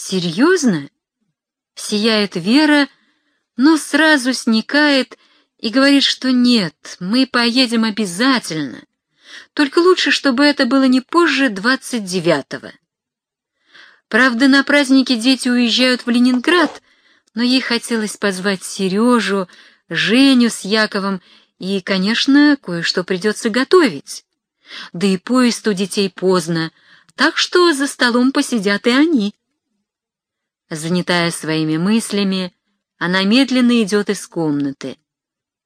«Серьезно?» Сияет Вера, но сразу сникает и говорит, что нет, мы поедем обязательно. Только лучше, чтобы это было не позже двадцать девятого. Правда, на праздники дети уезжают в Ленинград, но ей хотелось позвать Сережу, Женю с Яковом, и, конечно, кое-что придется готовить. Да и поезд у детей поздно, так что за столом посидят и они. Занятая своими мыслями, она медленно идет из комнаты.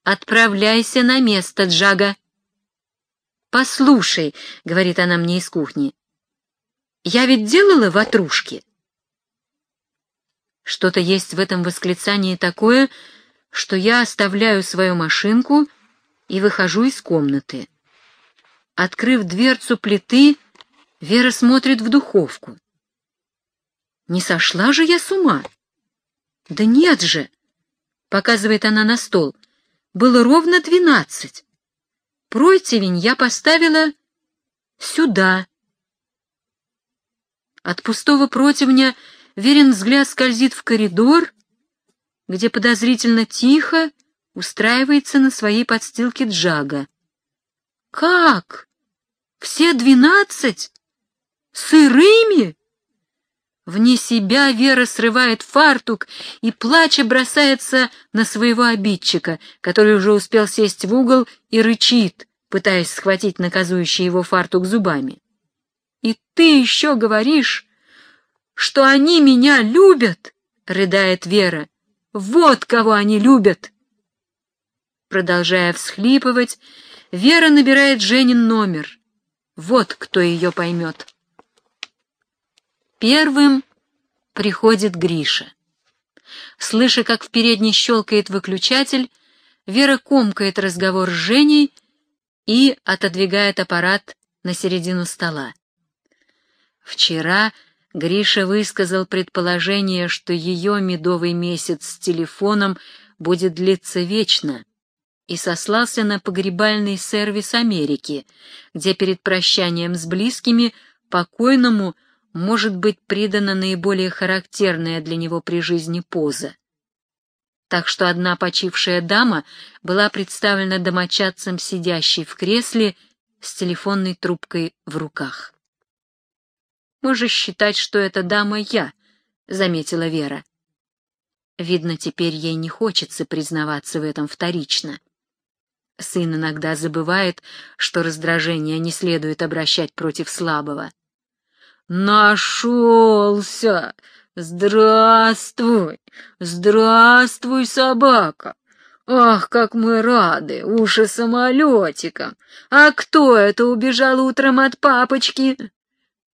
«Отправляйся на место, Джага!» «Послушай», — говорит она мне из кухни, — «я ведь делала ватрушки». Что-то есть в этом восклицании такое, что я оставляю свою машинку и выхожу из комнаты. Открыв дверцу плиты, Вера смотрит в духовку. Не сошла же я с ума? Да нет же, показывает она на стол. Было ровно двенадцать. Противень я поставила сюда. От пустого противня верен взгляд скользит в коридор, где подозрительно тихо устраивается на своей подстилке Джага. «Как? Все двенадцать? Сырыми?» Вне себя Вера срывает фартук и, плача, бросается на своего обидчика, который уже успел сесть в угол и рычит, пытаясь схватить наказующий его фартук зубами. «И ты еще говоришь, что они меня любят?» — рыдает Вера. «Вот кого они любят!» Продолжая всхлипывать, Вера набирает Женин номер. Вот кто ее поймет. Первым приходит Гриша. Слыша, как в передней щелкает выключатель, Вера комкает разговор с Женей и отодвигает аппарат на середину стола. Вчера Гриша высказал предположение, что ее медовый месяц с телефоном будет длиться вечно, и сослался на погребальный сервис Америки, где перед прощанием с близкими покойному может быть придана наиболее характерная для него при жизни поза. Так что одна почившая дама была представлена домочадцем, сидящей в кресле с телефонной трубкой в руках. «Можешь считать, что эта дама я», — заметила Вера. Видно, теперь ей не хочется признаваться в этом вторично. Сын иногда забывает, что раздражение не следует обращать против слабого. «Нашелся! Здравствуй! Здравствуй, собака! Ах, как мы рады! Уши самолетиком! А кто это убежал утром от папочки?»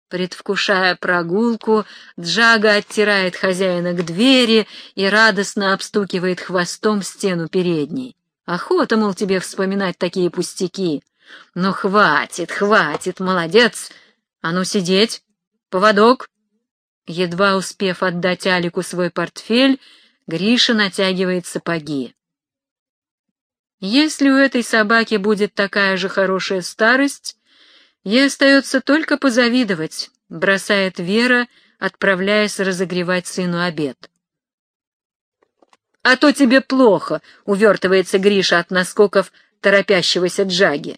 Предвкушая прогулку, Джага оттирает хозяина к двери и радостно обстукивает хвостом стену передней. Охота, мол, тебе вспоминать такие пустяки. Ну, хватит, хватит, молодец. А ну, сидеть. Поводок. Едва успев отдать Алику свой портфель, Гриша натягивает сапоги. Если у этой собаки будет такая же хорошая старость, ей остается только позавидовать, бросает Вера, отправляясь разогревать сыну обед. «А то тебе плохо», — увертывается Гриша от наскоков торопящегося Джаги.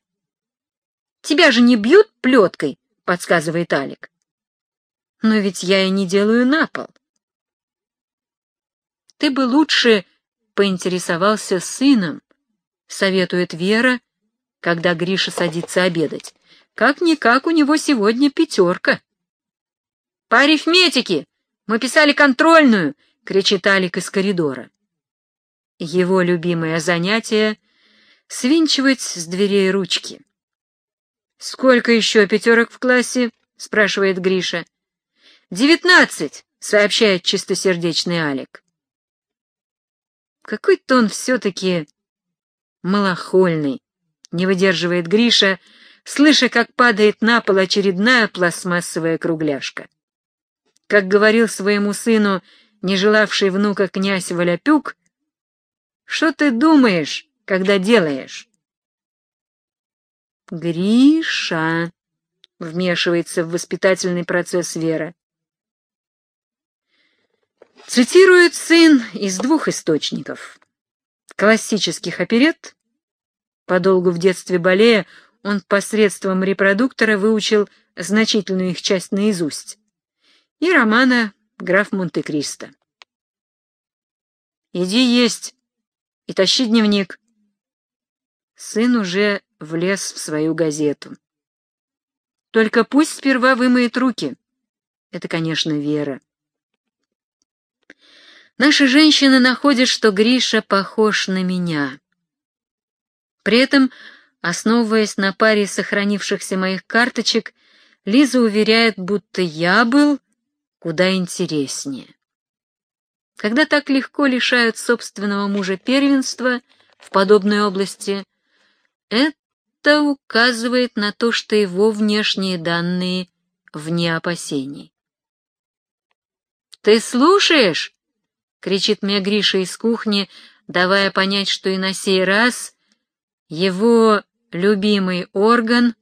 «Тебя же не бьют плеткой», — подсказывает Алик. «Но ведь я и не делаю на пол». «Ты бы лучше поинтересовался сыном», — советует Вера, когда Гриша садится обедать. «Как-никак у него сегодня пятерка». «По арифметике! Мы писали контрольную!» — кричит Алик из коридора. Его любимое занятие — свинчивать с дверей ручки. «Сколько еще пятерок в классе?» — спрашивает Гриша. «Девятнадцать!» — сообщает чистосердечный Алик. Какой-то он все-таки малохольный, не выдерживает Гриша, слыша, как падает на пол очередная пластмассовая кругляшка. Как говорил своему сыну, не желавший внука князь Валяпюк, что ты думаешь, когда делаешь? Гриша, вмешивается в воспитательный процесс Вера. Цитирует сын из двух источников. Классических оперет, подолгу в детстве болея, он посредством репродуктора выучил значительную их часть наизусть, и романа «Граф Монте-Кристо». «Иди есть и тащи дневник». Сын уже влез в свою газету. «Только пусть сперва вымоет руки». Это, конечно, Вера. Наши женщины находят, что Гриша похож на меня. При этом, основываясь на паре сохранившихся моих карточек, Лиза уверяет, будто я был куда интереснее. Когда так легко лишают собственного мужа первенства в подобной области, это указывает на то, что его внешние данные вне опасений. «Ты слушаешь?» — кричит мне Гриша из кухни, давая понять, что и на сей раз его любимый орган,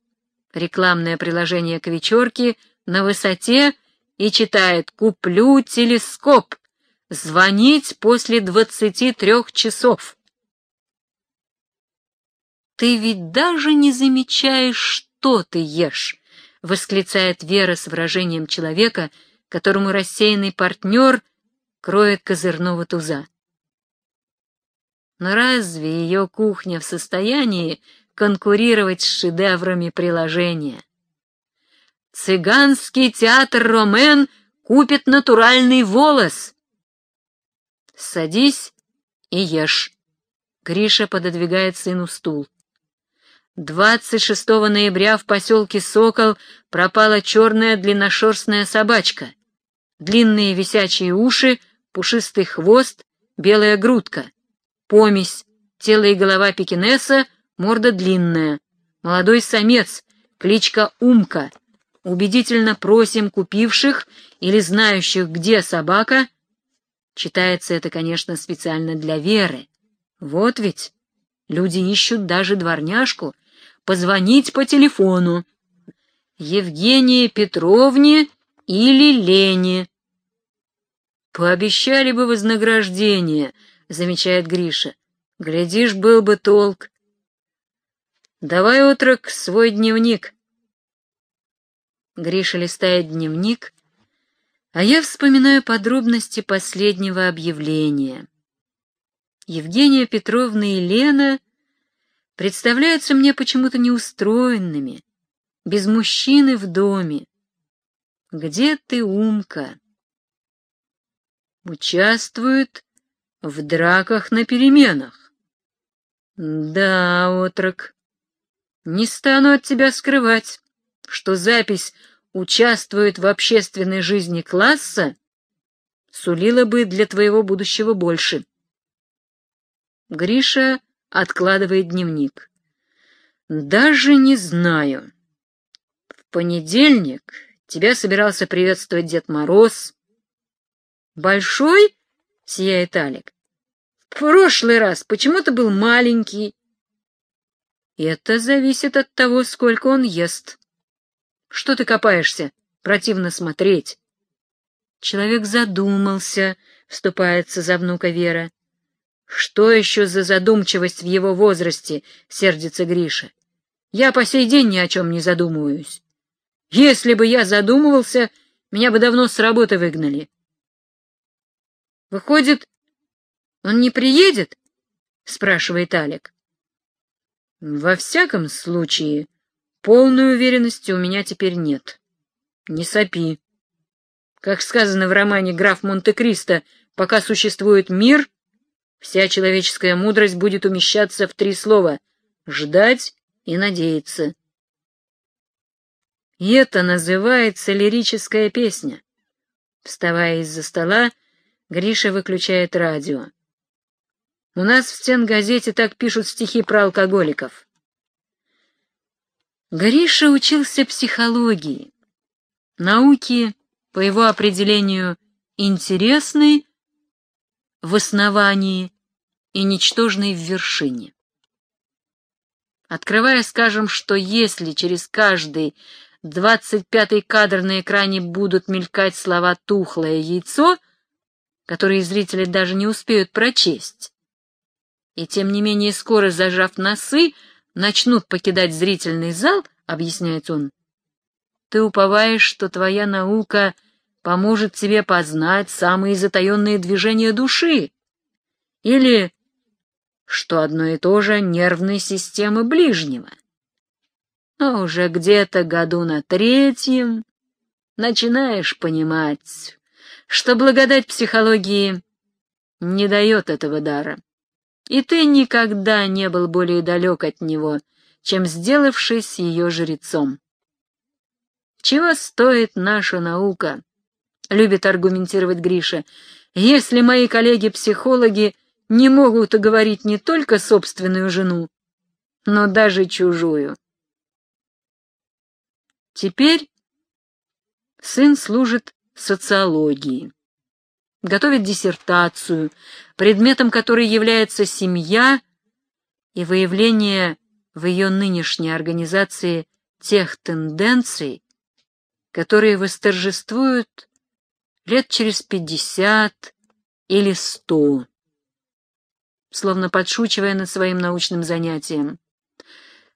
рекламное приложение к вечерке, на высоте и читает «Куплю телескоп! Звонить после двадцати трех часов!» «Ты ведь даже не замечаешь, что ты ешь!» — восклицает Вера с выражением человека, которому рассеянный партнер — кроет козырного туза. Но разве ее кухня в состоянии конкурировать с шедеврами приложения? Цыганский театр «Ромен» купит натуральный волос. Садись и ешь. Гриша пододвигает сыну стул. 26 ноября в поселке Сокол пропала черная длинношерстная собачка. Длинные висячие уши — пушистый хвост, белая грудка, помесь, тело и голова пекинеса, морда длинная, молодой самец, кличка Умка. Убедительно просим купивших или знающих, где собака. Читается это, конечно, специально для Веры. Вот ведь люди ищут даже дворняжку. Позвонить по телефону. Евгении Петровне или Лене. Пообещали бы вознаграждение, замечает Гриша. Глядишь, был бы толк. Давай, отрок, свой дневник. Гриша листает дневник, а я вспоминаю подробности последнего объявления. Евгения Петровна и Лена представляются мне почему-то неустроенными, без мужчины в доме. Где ты, Умка? участвует в драках на переменах. Да, отрок, не стану от тебя скрывать, что запись участвует в общественной жизни класса сулила бы для твоего будущего больше. Гриша откладывает дневник. Даже не знаю. В понедельник тебя собирался приветствовать Дед Мороз, Большой? — сияет Алик. В прошлый раз почему-то был маленький. Это зависит от того, сколько он ест. Что ты копаешься? Противно смотреть. Человек задумался, вступается за внука Вера. Что еще за задумчивость в его возрасте, сердится Гриша. Я по сей день ни о чем не задумываюсь. Если бы я задумывался, меня бы давно с работы выгнали. Выходит, он не приедет? спрашивает Алик. Во всяком случае, полной уверенности у меня теперь нет. Не сопи. Как сказано в романе «Граф Монте-Кристо», пока существует мир, вся человеческая мудрость будет умещаться в три слова — ждать и надеяться. И это называется лирическая песня. Вставая из-за стола, Гриша выключает радио. У нас в стенгазете так пишут стихи про алкоголиков. Гриша учился психологии, науки, по его определению, интересной в основании и ничтожной в вершине. Открывая, скажем, что если через каждый двадцать пятый кадр на экране будут мелькать слова «тухлое яйцо», которые зрители даже не успеют прочесть. И тем не менее скоро, зажав носы, начнут покидать зрительный зал, объясняет он. Ты уповаешь, что твоя наука поможет тебе познать самые затаенные движения души. Или, что одно и то же, нервной системы ближнего. Но уже где-то году на третьем начинаешь понимать, что благодать психологии не дает этого дара, и ты никогда не был более далек от него, чем сделавшись ее жрецом. Чего стоит наша наука? Любит аргументировать Гриша. Если мои коллеги-психологи не могут уговорить не только собственную жену, но даже чужую. Теперь сын служит социологии, готовит диссертацию, предметом которой является семья и выявление в ее нынешней организации тех тенденций, которые восторжествуют лет через пятьдесят или сто, словно подшучивая над своим научным занятием.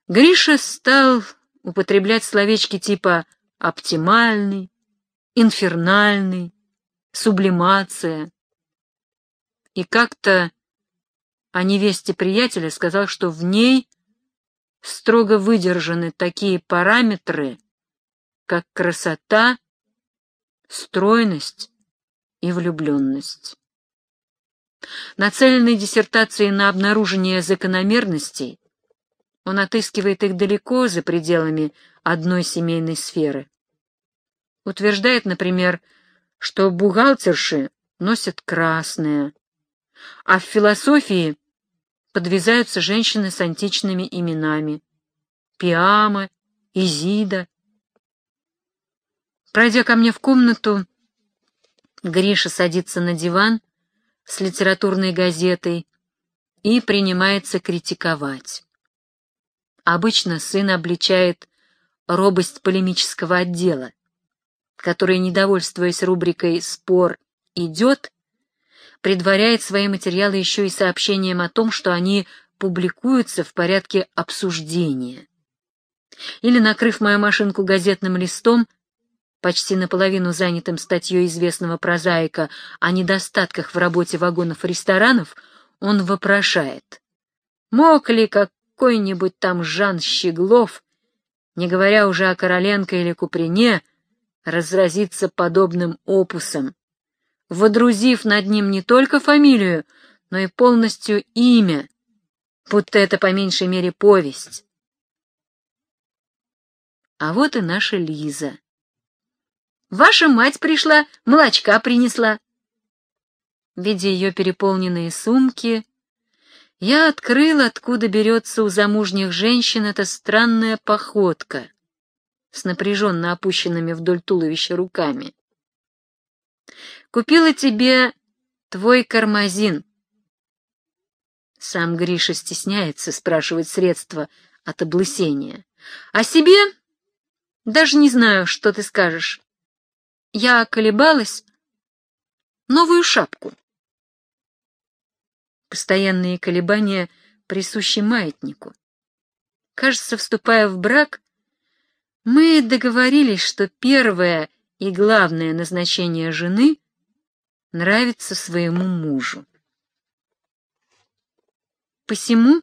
Гриша стал употреблять словечки типа «оптимальный», «инфернальный», «сублимация». И как-то о невесте приятеля сказал, что в ней строго выдержаны такие параметры, как красота, стройность и влюбленность. Нацеленный диссертацией на обнаружение закономерностей, он отыскивает их далеко за пределами одной семейной сферы. Утверждает, например, что бухгалтерши носят красное, а в философии подвязаются женщины с античными именами — Пиама, Изида, Пройдя ко мне в комнату, Гриша садится на диван с литературной газетой и принимается критиковать. Обычно сын обличает робость полемического отдела, который, недовольствуясь рубрикой «Спор идет», предваряет свои материалы еще и сообщением о том, что они публикуются в порядке обсуждения. Или, накрыв мою машинку газетным листом, почти наполовину занятым статьей известного прозаика о недостатках в работе вагонов и ресторанов, он вопрошает, мог ли какой-нибудь там Жан Щеглов, не говоря уже о Короленко или Куприне, разразиться подобным опусом, водрузив над ним не только фамилию, но и полностью имя, будто это по меньшей мере повесть. А вот и наша Лиза. Ваша мать пришла, молочка принесла. Видя ее переполненные сумки, я открыл, откуда берется у замужних женщин эта странная походка с напряженно опущенными вдоль туловища руками. Купила тебе твой кармазин. Сам Гриша стесняется спрашивать средства от облысения. А себе даже не знаю, что ты скажешь. Я колебалась. Новую шапку. Постоянные колебания присущи маятнику. Кажется, вступая в брак, мы договорились, что первое и главное назначение жены нравится своему мужу. Посему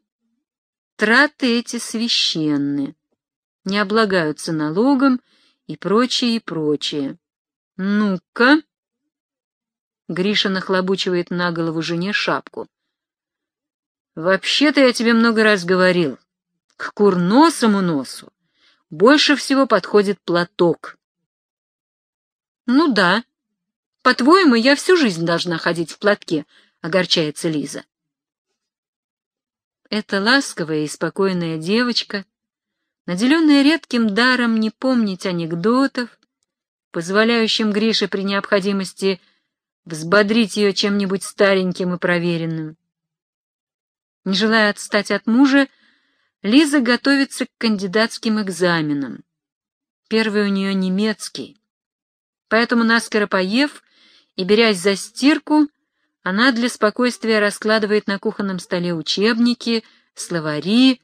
траты эти священны, не облагаются налогом и прочее, и прочее. «Ну-ка!» Гриша нахлобучивает на голову жене шапку. «Вообще-то я тебе много раз говорил, к курносому носу больше всего подходит платок». «Ну да. По-твоему, я всю жизнь должна ходить в платке», — огорчается Лиза. Эта ласковая и спокойная девочка, наделенная редким даром не помнить анекдотов, позволяющим Грише при необходимости взбодрить ее чем-нибудь стареньким и проверенным. Не желая отстать от мужа, Лиза готовится к кандидатским экзаменам. Первый у нее немецкий. Поэтому, наскоро поев и берясь за стирку, Она для спокойствия раскладывает на кухонном столе учебники, словари,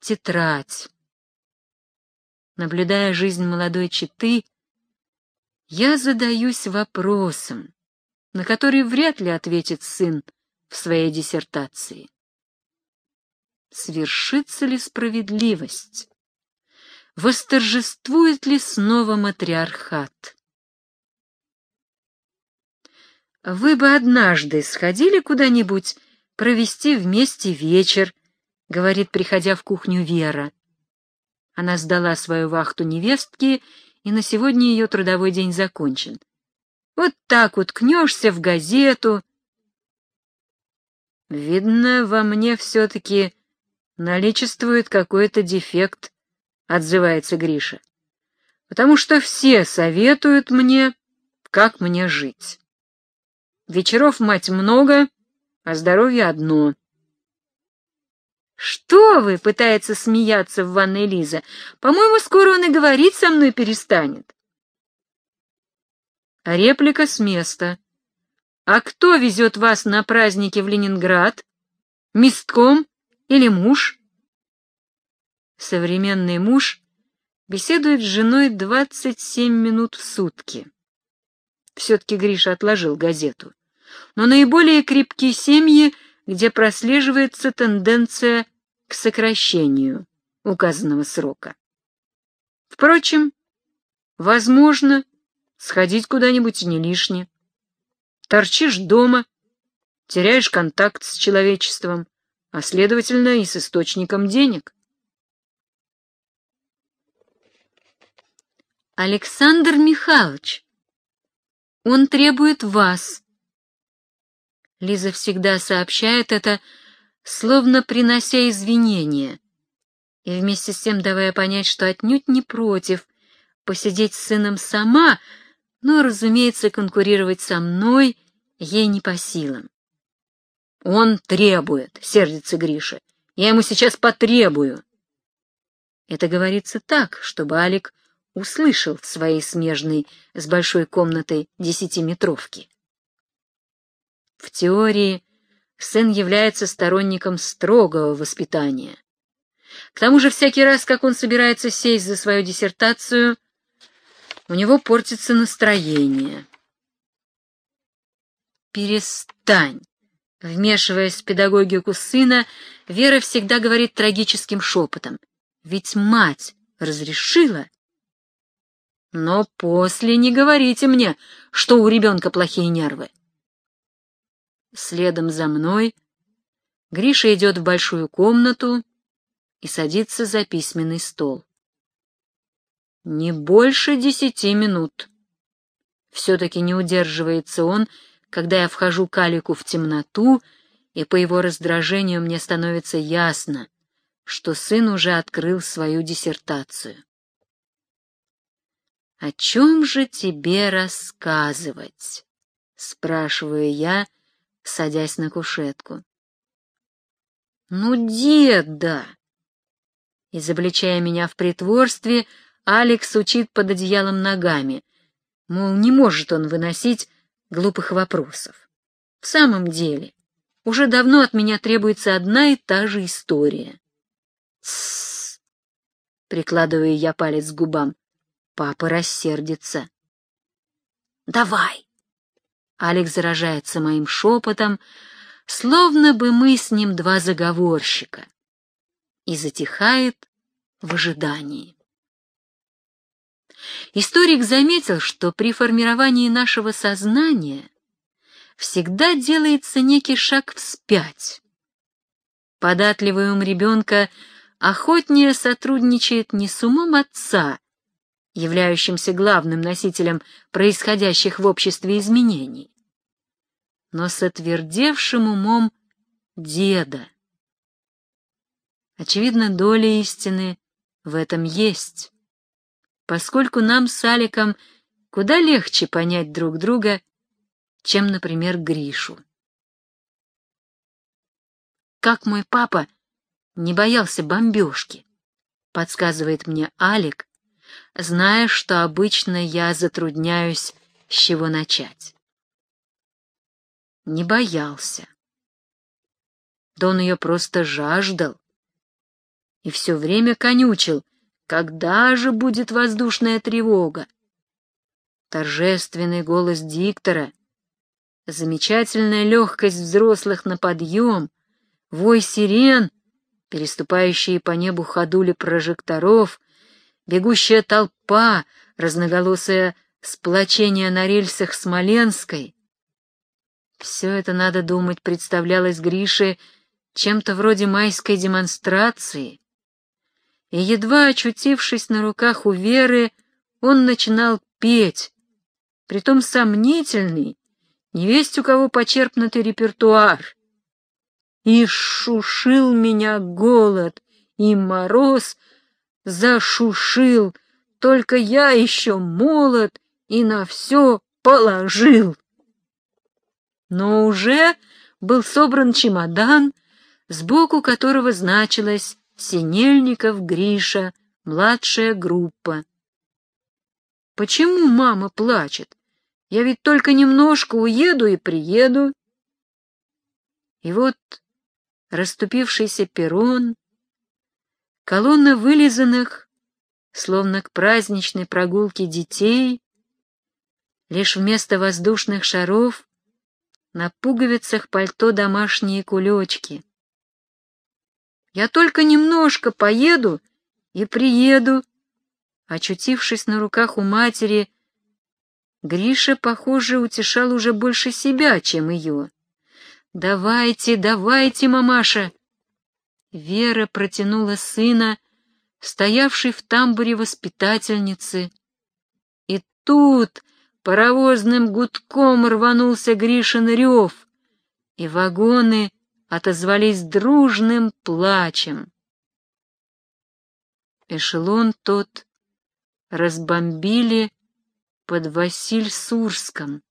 тетрадь. Наблюдая жизнь молодой четы, я задаюсь вопросом, на который вряд ли ответит сын в своей диссертации. Свершится ли справедливость? Восторжествует ли снова матриархат? Вы бы однажды сходили куда-нибудь провести вместе вечер, — говорит, приходя в кухню Вера. Она сдала свою вахту невестке, и на сегодня ее трудовой день закончен. Вот так уткнешься в газету. Видно, во мне все-таки наличествует какой-то дефект, — отзывается Гриша, — потому что все советуют мне, как мне жить. Вечеров, мать, много, а здоровье одно. «Что вы?» — пытается смеяться в ванной Лиза. «По-моему, скоро он и говорить со мной перестанет». Реплика с места. «А кто везет вас на праздники в Ленинград? Местком или муж?» Современный муж беседует с женой 27 минут в сутки. Все-таки Гриша отложил газету. Но наиболее крепкие семьи, где прослеживается тенденция к сокращению указанного срока. Впрочем, возможно, сходить куда-нибудь не лишне. Торчишь дома, теряешь контакт с человечеством, а, следовательно, и с источником денег. Александр Михайлович, он требует вас. Лиза всегда сообщает это, словно принося извинения, и вместе с тем давая понять, что отнюдь не против посидеть с сыном сама, но, разумеется, конкурировать со мной ей не по силам. «Он требует», — сердится Гриша. «Я ему сейчас потребую». Это говорится так, чтобы Алик услышал в своей смежной с большой комнатой десятиметровки. В теории сын является сторонником строгого воспитания. К тому же всякий раз, как он собирается сесть за свою диссертацию, у него портится настроение. «Перестань!» Вмешиваясь в педагогику сына, Вера всегда говорит трагическим шепотом. «Ведь мать разрешила, но после не говорите мне, что у ребенка плохие нервы. Следом за мной Гриша идет в большую комнату и садится за письменный стол. Не больше десяти минут. Все-таки не удерживается он, когда я вхожу к Алику в темноту, и по его раздражению мне становится ясно, что сын уже открыл свою диссертацию. «О чем же тебе рассказывать?» — спрашиваю я, садясь на кушетку. «Ну, деда!» Изобличая меня в притворстве, Алекс учит под одеялом ногами, мол, не может он выносить глупых вопросов. В самом деле, уже давно от меня требуется одна и та же история. «Тссс!» — прикладываю я палец к губам. Папа рассердится. «Давай!» Алекс заражается моим шепотом, словно бы мы с ним два заговорщика, и затихает в ожидании. Историк заметил, что при формировании нашего сознания всегда делается некий шаг вспять. Податливый ум ребенка охотнее сотрудничает не с умом отца, являющимся главным носителем происходящих в обществе изменений, но с отвердевшим умом деда. Очевидно, доля истины в этом есть, поскольку нам с Аликом куда легче понять друг друга, чем, например, Гришу. Как мой папа не боялся бомбежки, подсказывает мне Алик, зная, что обычно я затрудняюсь, с чего начать. не боялся. Да он ее просто жаждал и все время конючил, когда же будет воздушная тревога. Торжественный голос диктора, замечательная легкость взрослых на подъем, вой сирен, переступающие по небу ходули прожекторов, бегущая толпа, разноголосое сплочение на рельсах Смоленской. Все это, надо думать, представлялось Грише чем-то вроде майской демонстрации. И, едва очутившись на руках у Веры, он начинал петь, притом сомнительный, невесть у кого почерпнутый репертуар. И шушил меня голод, и мороз зашушил, только я еще молод и на все положил. Но уже был собран чемодан, сбоку которого значилось «Синельников Гриша, младшая группа». Почему мама плачет? Я ведь только немножко уеду и приеду. И вот расступившийся перрон, колонна вылизанных, словно к праздничной прогулке детей, лишь вместо воздушных шаров на пуговицах пальто домашние кулечки. Я только немножко поеду и приеду. Очутившись на руках у матери, Гриша, похоже, утешал уже больше себя, чем ее. «Давайте, давайте, мамаша!» Вера протянула сына, стоявший в тамбуре воспитательницы. И тут паровозным гудком рванулся Гришин рев, и вагоны отозвались дружным плачем. Эшелон тот разбомбили под Василь-Сурском.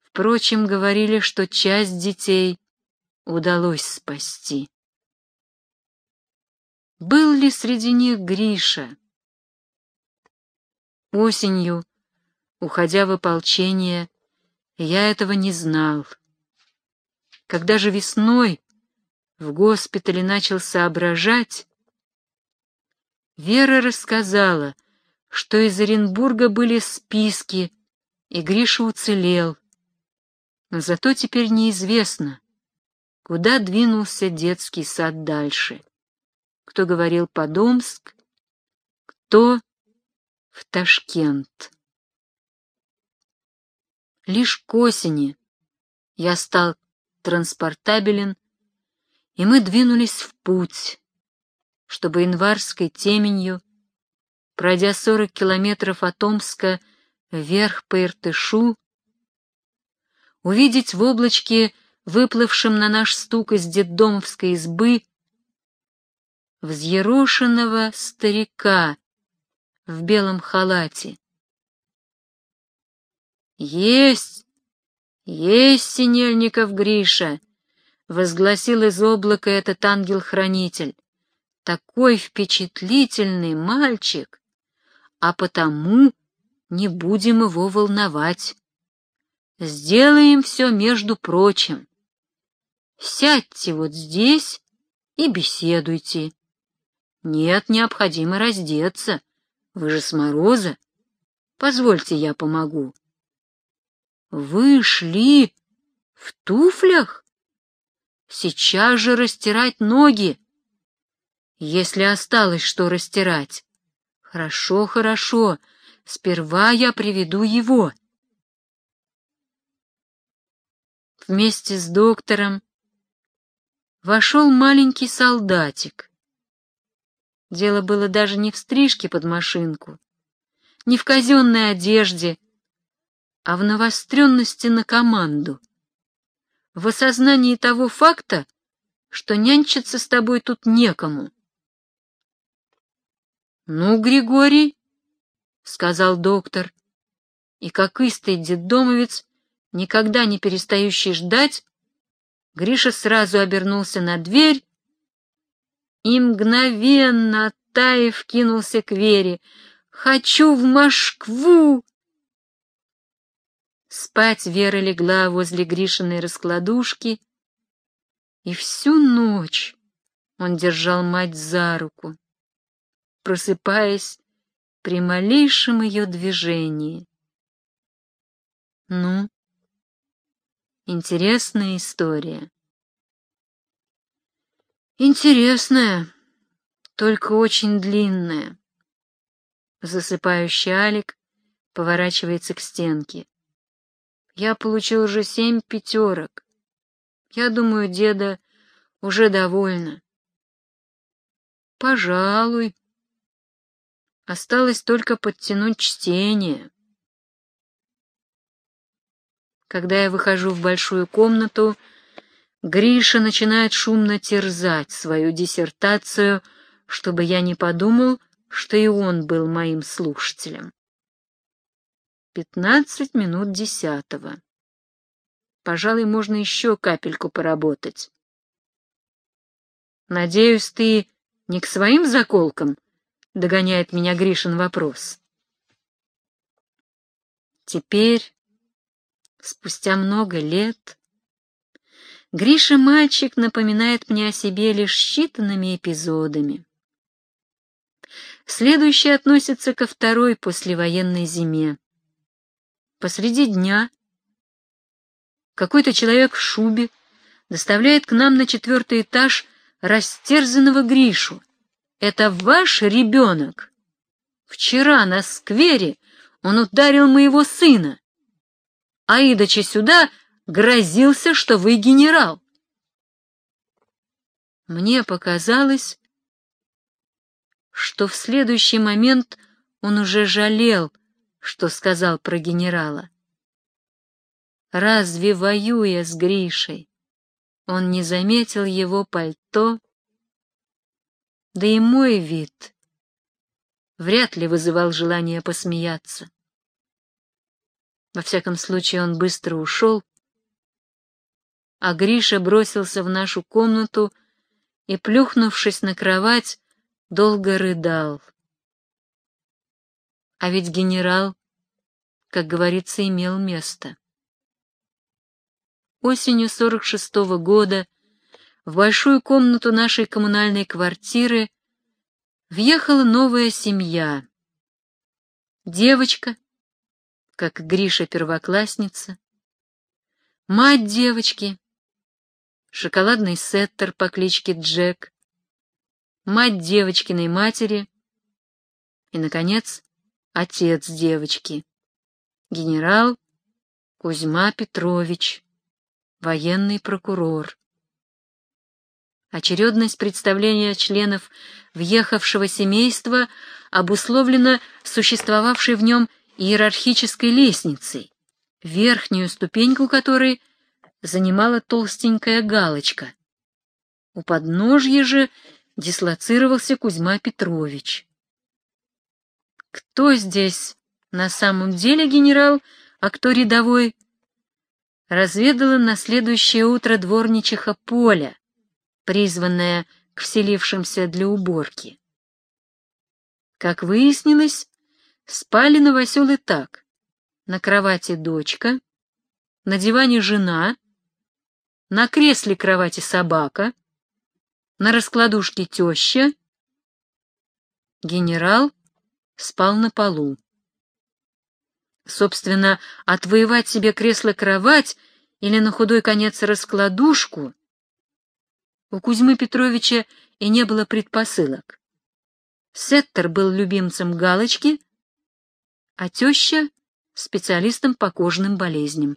Впрочем, говорили, что часть детей удалось спасти. Был ли среди них Гриша? Осенью, уходя в ополчение, я этого не знал. Когда же весной в госпитале начал соображать, Вера рассказала, что из Оренбурга были списки, и Гриша уцелел. Но зато теперь неизвестно, куда двинулся детский сад дальше. Кто говорил Подомск, кто в Ташкент. Лишь к осени я стал транспортабелен, и мы двинулись в путь, чтобы январской теменью, пройдя сорок километров от Омска вверх по Иртышу, увидеть в облачке, выплывшем на наш стук из детдомовской избы, взъерошенного старика в белом халате. «Есть! «Есть, Синельников Гриша!» — возгласил из облака этот ангел-хранитель. «Такой впечатлительный мальчик! А потому не будем его волновать. Сделаем все между прочим. Сядьте вот здесь и беседуйте. Нет, необходимо раздеться. Вы же с мороза. Позвольте, я помогу. Вы шли в туфлях? Сейчас же растирать ноги. Если осталось что растирать. Хорошо, хорошо. Сперва я приведу его. Вместе с доктором вошел маленький солдатик. Дело было даже не в стрижке под машинку, не в казенной одежде, а в навостренности на команду, в осознании того факта, что нянчиться с тобой тут некому. — Ну, Григорий, — сказал доктор, и как истый детдомовец, никогда не перестающий ждать, Гриша сразу обернулся на дверь и мгновенно, оттаив, кинулся к Вере. «Хочу в Москву!» Спать Вера легла возле Гришиной раскладушки, и всю ночь он держал мать за руку, просыпаясь при малейшем ее движении. Ну, интересная история. Интересная, только очень длинная. Засыпающий Алик поворачивается к стенке. Я получил уже семь пятерок. Я думаю, деда уже довольна. Пожалуй. Осталось только подтянуть чтение. Когда я выхожу в большую комнату, Гриша начинает шумно терзать свою диссертацию, чтобы я не подумал, что и он был моим слушателем. Пятнадцать минут десятого. Пожалуй, можно еще капельку поработать. Надеюсь, ты не к своим заколкам? Догоняет меня Гришин вопрос. Теперь, спустя много лет, Гриша мальчик напоминает мне о себе лишь считанными эпизодами. Следующее относится ко второй послевоенной зиме. Посреди дня какой-то человек в шубе доставляет к нам на четвертый этаж растерзанного Гришу. Это ваш ребенок? Вчера на сквере он ударил моего сына. А идачи сюда грозился, что вы генерал. Мне показалось, что в следующий момент он уже жалел, что сказал про генерала. Разве, воюя с Гришей, он не заметил его пальто? Да и мой вид вряд ли вызывал желание посмеяться. Во всяком случае, он быстро ушел, а Гриша бросился в нашу комнату и, плюхнувшись на кровать, долго рыдал. А ведь генерал, как говорится, имел место. Осенью 46-го года в большую комнату нашей коммунальной квартиры въехала новая семья. Девочка, как Гриша первоклассница, мать девочки, шоколадный сеттер по кличке Джек, мать девочкиной матери. И, наконец, отец девочки, генерал Кузьма Петрович, военный прокурор. Очередность представления членов въехавшего семейства обусловлена существовавшей в нем иерархической лестницей, верхнюю ступеньку которой занимала толстенькая галочка. У подножья же дислоцировался Кузьма Петрович. Кто здесь на самом деле генерал, а кто рядовой? Разведала на следующее утро дворничиха Поля, призванная к вселившимся для уборки. Как выяснилось, спали новоселы так. На кровати дочка, на диване жена, на кресле кровати собака, на раскладушке теща, генерал спал на полу. Собственно, отвоевать себе кресло-кровать или на худой конец раскладушку у Кузьмы Петровича и не было предпосылок. Сеттер был любимцем Галочки, а теща — специалистом по кожным болезням.